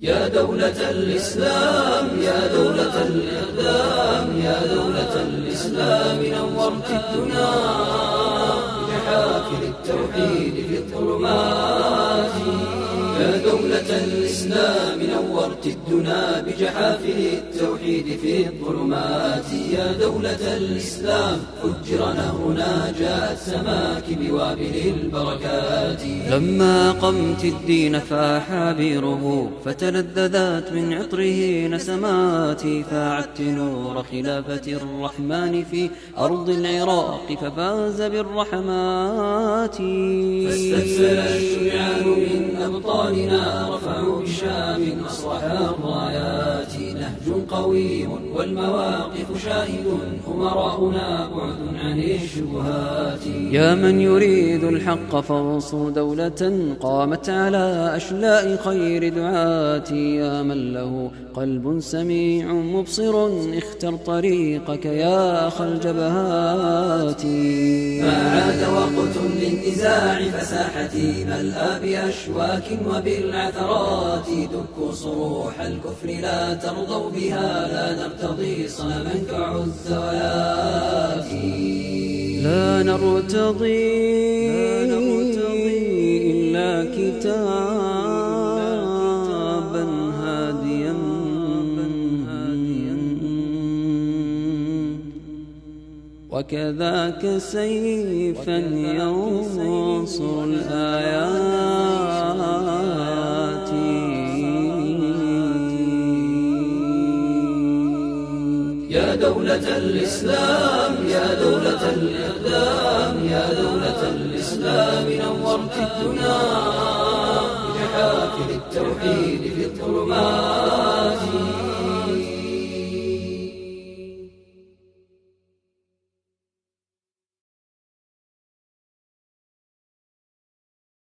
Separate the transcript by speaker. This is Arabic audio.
Speaker 1: يا دولة الإسلام يا دولة الإقدام يا دولة الإسلام نورت الدنا. بجحافل التوحيد في الظلمات. دولة الإسلام نورت الدنا بجحافل التوحيد في الظلمات. يا دولة الإسلام فجر نهرنا جاءت سماك بوابل البركات.
Speaker 2: لما قمت الدين فاح عبيره فتلذذت من عطره نسماتي فاعدت نور خلافة الرحمن في أرض العراق ففاز بالرحمات.
Speaker 1: من أبطالنا بالشام أصلح الرايات نهج قويم والمواقف شاهد أمراؤنا بعد عن الشبهات.
Speaker 2: يا من يريد الحق فانصر دولة قامت على أشلاء خير دعاتي يا من له قلب سميع مبصر اختر طريقك يا أخ الجبهات.
Speaker 1: ما عاد وقت للنزاع فساحتي ملأى بأشواك وبالعثرات. دكوا صروح الكفر لا ترضوا بها لا نرتضي صنما كعزولات
Speaker 2: لا نرتضي إلا كتابا هاديا. وكذاك سيفا ينصر الآيات.
Speaker 1: يا دولة الإسلام يا دولة الإقدام يا دولة الإسلام نورت الدنا بجحافل التوحيد في الظلمات.